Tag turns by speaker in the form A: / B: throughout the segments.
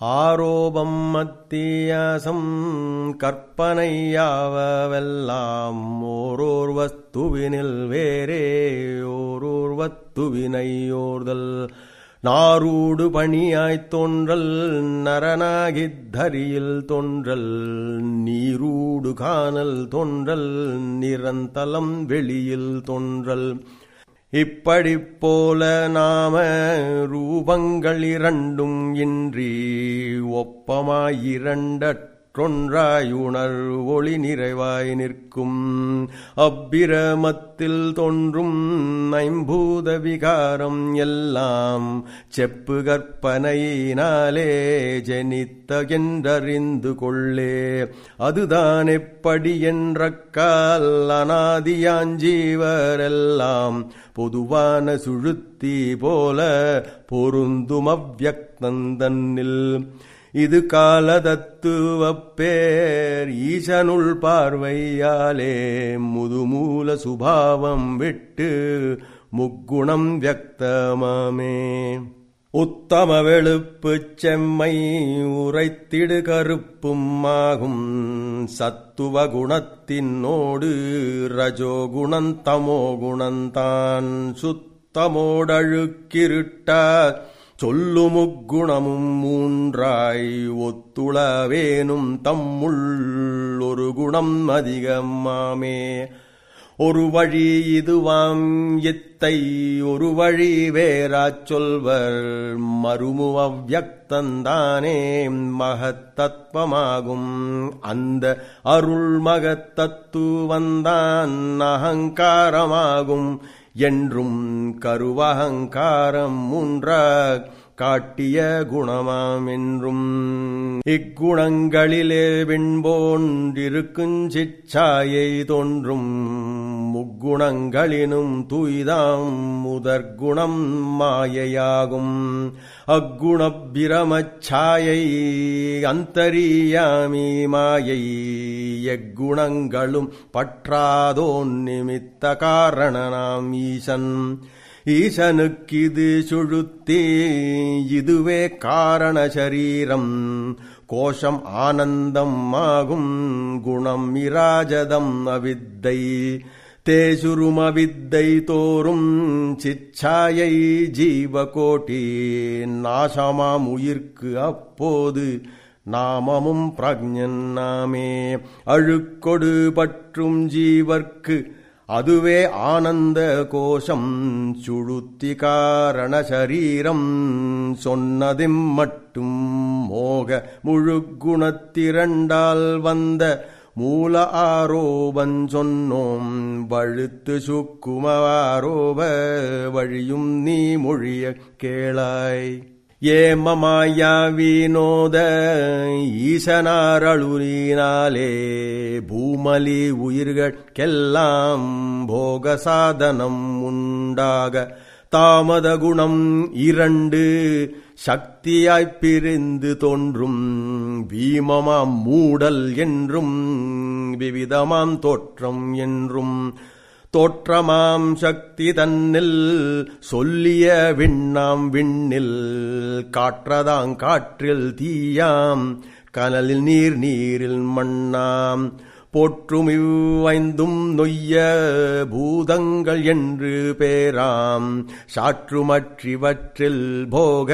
A: ஆரோபம் மத்தியாசம் கற்பனையாவெல்லாம் ஓரோர் வஸ்துவினில் வேறே ஓரோர் வத்துவினையோர்தல் நாரூடு பணியாய்த் தோன்றல் நரனாகித் தரியில் தோன்றல் நீரூடு காணல் தோன்றல் நிரந்தலம் வெளியில் தோன்றல். இப்படி போல நாம ரூபங்கள் இரண்டும் இன்றி ஒப்பமாயிரண்ட கொன்றாயுணர் ஒளி நிறைவாய் நிற்கும். அப்பிரமத்தில் தோன்றும் ஐம்பூத விகாரம் எல்லாம் செப்பு கற்பனையினாலே ஜனித்த என்றறிந்து கொள்ளே. அதுதான் எப்படி என்ற கால் அநாதியாஞ்சீவரெல்லாம் பொதுவான சுழுத்தி போல பொருந்தும் அவ்வக்தந்தன்னில் இது காலதத்துவப் பேர் ஈசனுள் பார்வையாலே முதுமூல சுபாவம் விட்டு முக்குணம் வியக்தமாமே. உத்தம வெளுப்பு செம்மை உரைத்திடு கருப்பும் ஆகும். சத்துவ குணத்தினோடு ரஜோகுணந்தமோ குணந்தான் சுத்தமோடழுக்கிருட்டார். சொல்லுமுக்குணமும் மூன்றாய் ஒத்துளவேனும் தம்முள் ஒரு குணம் அதிகமாமே. ஒரு வழி இதுவாம் எத்தை ஒரு வழி வேறாச் சொல்வர் மறுமு அவ்வக்தந்தானே மகத்தத்வமாகும் அந்த அருள் மகத்தத்து வந்தான் அகங்காரமாகும். என்றும் கருவகங்காரம் முன்ற காட்டிய குணமாமென்றும் இக்குணங்களிலே விண்போன்றிருக்குஞ் சிச்சாயை தோன்றும் முக்குணங்களினும் தூய்தாம் முதற்குணம் மாயையாகும். அக்குணப்பிரமச்சாயை அந்தரியாமி மாயை எக்குணங்களும் பற்றாதோன் நிமித்த காரணனாம் ஈசன். ஈசனுக்கிது சுழுத்தே இதுவே காரண சரீரம். கோஷம் ஆனந்தம் ஆகும் குணம் இராஜதம் அவித்தை. தேசுரும் அவித்தை தோறும் சிச்சாயை ஜீவகோட்டி. நாசமாம் உயிர்க்கு அப்போது நாமமும் பிரஜன் நாமே. அழுக்கொடு பற்றும் ஜீவர்க்கு அதுவே ஆனந்த கோஷம் சுழுத்தி காரண சரீரம் சொன்னதிம் மட்டும் மோக முழுக்குணத்திரண்டால் வந்த மூல ஆரோபன் சொன்னோம். வழுத்து சுக்கும ஆரோப வழியும் நீ மொழிய கேளாய். ஏமமாயா வினோத ஈசனாரளுரினாலே பூமலி உயிர்கட்கெல்லாம் போக சாதனம் உண்டாக. தாமத குணம் இரண்டு சக்தியாய்ப் பிரிந்து தோன்றும் வீமமாம் மூடல் என்றும் விவிதமாம் தோற்றம் என்றும் தோற்றமாம் சக்தி தன்னில் சொல்லிய விண்ணாம் விண்ணில் காற்றதாங் காற்றில் தீயாம் கனலில் நீர் நீரில் மண்ணாம் போற்றும் இவ்வைந்தும் நொய்ய பூதங்கள் என்று பேராம் சாற்றுமற்றிவற்றில் போக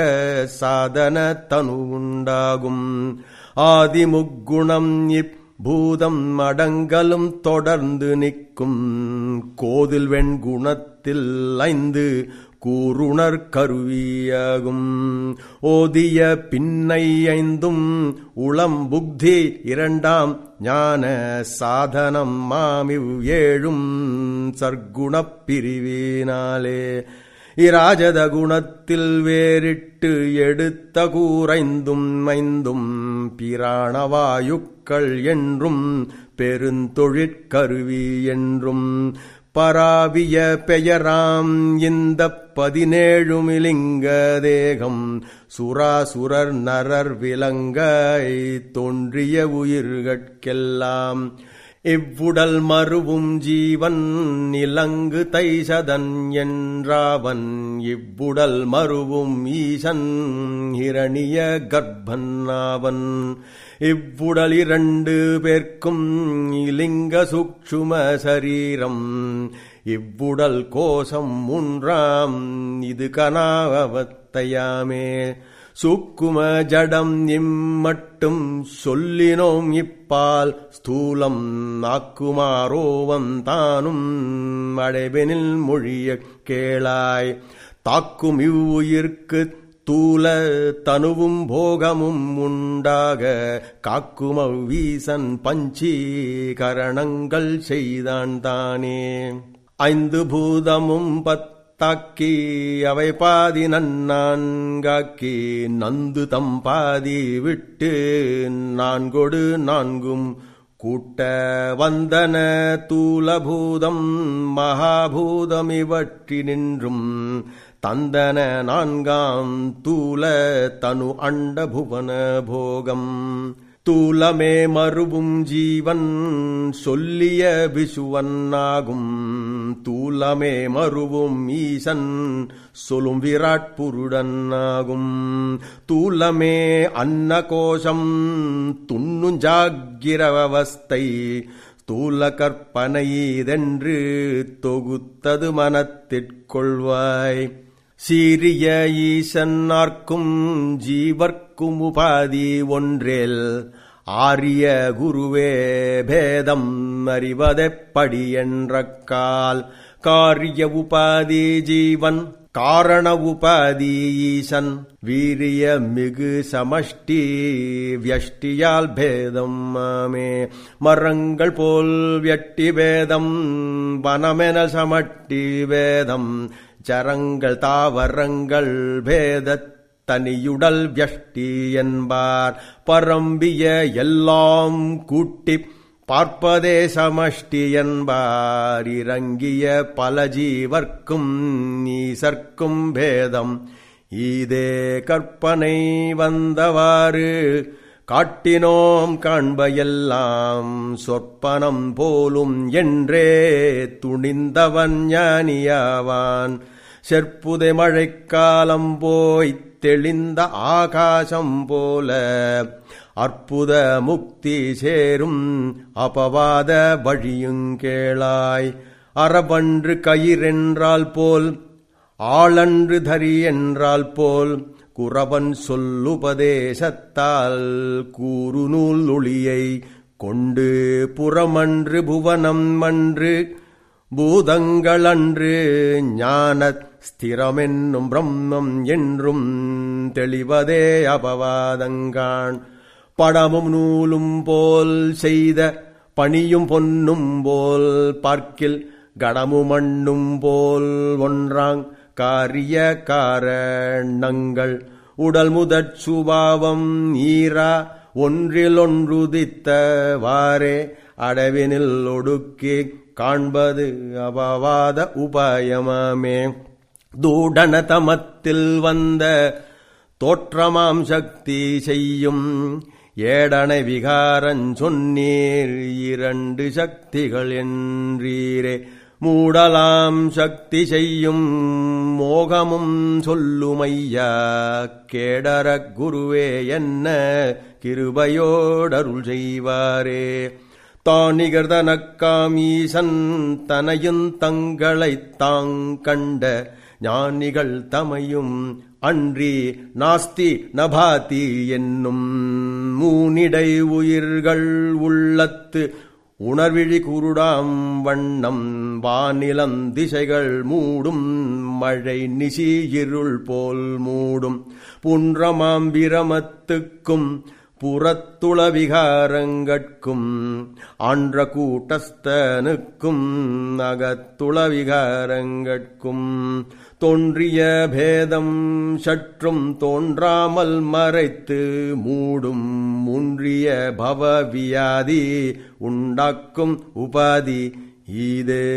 A: சாதன தனு உண்டாகும் ஆதிமுக்குணம் இப் பூதம் அடங்கலும் தொடர்ந்து நிற்கும். கோதில் வெண்குணத்தில் ஐந்து கூறுணர் கருவியாகும். ஓதிய பின்னை ஐந்தும் உளம் புக்தி இரண்டாம் ஞான சாதனம் மாமிவ் ஏழும் சர்க்குணப் பிரிவினாலே. இராஜத குணத்தில் வேறிட்டு எடுத்த கூரைந்தும் மைந்தும் பிராணவாயுக்கள் என்றும் பெருந்தொழிற்கருவி என்றும். பராவிய பெயராம் இந்த பதினேழுமிலிங்க தேகம் சுராசுரர் நரர் விலங்கை தோன்றிய உயிர்கட்கெல்லாம். இவ்வுடல் மறுவும் ஜீவன் இலங்கு தைசதன் என்றாவன். இவ்வுடல் மறுவும் ஈசன் இரணிய கர்ப்பன்னாவன் இவ்வுடல் இரண்டு பேர்க்கும் இலிங்க சுக்ஷும சரீரம். இவ்வுடல் கோசம் மூன்றாம் இது கனாவத்தையாமே சுக்கும ஜடம் இம்மட்டும் சொல்லினோம் இப்பால். ஸ்தூலம் ஆக்குமாரோவம் தானும் அடைவெனில் மொழிய கேளாய். தாக்கும் இவ்வுயிர்க்கு தூல தனுவும் போகமும் உண்டாக. காக்கும் அவ்வீசன் பஞ்சி கரணங்கள் செய்தான் தானே. ஐந்து பூதமும் தாக்கி அவை பாதி நன்னான்காக்கி நந்து தம் பாதி விட்டு நான்கொடு நான்கும் கூட்ட வந்தன தூலபூதம் மகாபூதம் இவற்றி நின்றும் தந்தன நான்காம் தூல தனு அண்ட புவன போகம். தூலமே மறுவும் ஜீவன் சொல்லிய விசுவன்னாகும். தூலமே மறுவும் ஈசன் சொல்லும் விராட் புருடன்னாகும். தூலமே அன்ன கோஷம் துண்ணும் துண்ணுஞ்சாகிரவஸ்தை தூல கற்பனையீதென்று தொகுத்தது மனத்திற்கொள்வாய். சீரிய ஈசன்னார்க்கும் ஜீவர்க்கும் உபாதி ஒன்றில் ஆரிய குருவே பேதம் அறிவதெப்படி என்ற கால். காரிய உபாதி ஜீவன் காரண உபாதி ஈசன். வீரிய மிகு சமஷ்டி வியஷ்டியால் பேதம் மாமே மரங்கள் போல் வியட்டி பேதம் வனமென சமட்டி வேதம் சரங்கள் தாவரங்கள் பேதத் தனியுடல் வியஷ்டி என்பார். பரம்பிய எல்லாம் கூட்டி பார்ப்பதே சமஷ்டி என்பார். இறங்கிய பல ஜீவர்க்கும் நீசர்க்கும் பேதம். இதே கற்பனை வந்தவாறு காட்டினோம் காண்பையெல்லாம் சொற்பனம் போலும் என்றே துணிந்தவன் ஞானியாவான். செற்புதை மழைக்காலம் போய் தெளிந்த ஆகாசம் போல அற்புத முக்தி சேரும் அபவாத வழியுங்கேளாய் அறபன்று கயிறென்றால் போல் ஆளன்று தரி என்றால் போல் குறவன் சொல்லுபதேசத்தால் கூறுநூல் ஒளியை கொண்டு புறமன்று புவனம் மன்று பூதங்களன்று ஞான ஸ்திரமென்னும் பிரம்மம் என்றும் தெளிவதே அபவாதங்கான். படமும் நூலும் போல் செய்த பணியும் பொன்னும் போல் பார்க்கில் கடமு மண்ணும் போல் ஒன்றாங் காரிய காரணங்கள் உடல் முதற் சுபாவம் ஈரா ஒன்றிலொன்றுதித்தவாறே அடவினில் ஒடுக்கி காண்பது அபவாத உபாயமாமே. தூடனதமத்தில் வந்த தோற்றமாம் சக்தி செய்யும் ஏடனை விகாரஞ் சொன்னீர் இரண்டு சக்திகள் என்றீரே. மூடலாம் சக்தி செய்யும் மோகமும் சொல்லுமையா? கேடரக் குருவே என்ன? கிருபையோடருள் செய்வாரே. தானிகர்தனக்காமீசன் தனையும் தங்களைத் தாங்கண்ட ஞானிகள் தமையும் அன்றி நாஸ்தி நபாதி என்னும் மூனிடை உயிர்கள் உள்ளத்து உணர்விழி குருடாம் வண்ணம் வானிலம் திசைகள் மூடும் மழை நிசி இருள் போல் மூடும். புன்றமாம் பிரமத்துக்கும் புறத்துள விகாரங்கட்கும் ஆன்ற கூட்டஸ்தனுக்கும் அகத்துள விகாரங்கட்கும் தோன்றிய பேதம் சற்றும் தோன்றாமல் மறைத்து மூடும் முன்றிய பவவியாதி உண்டாக்கும் உபாதி இதே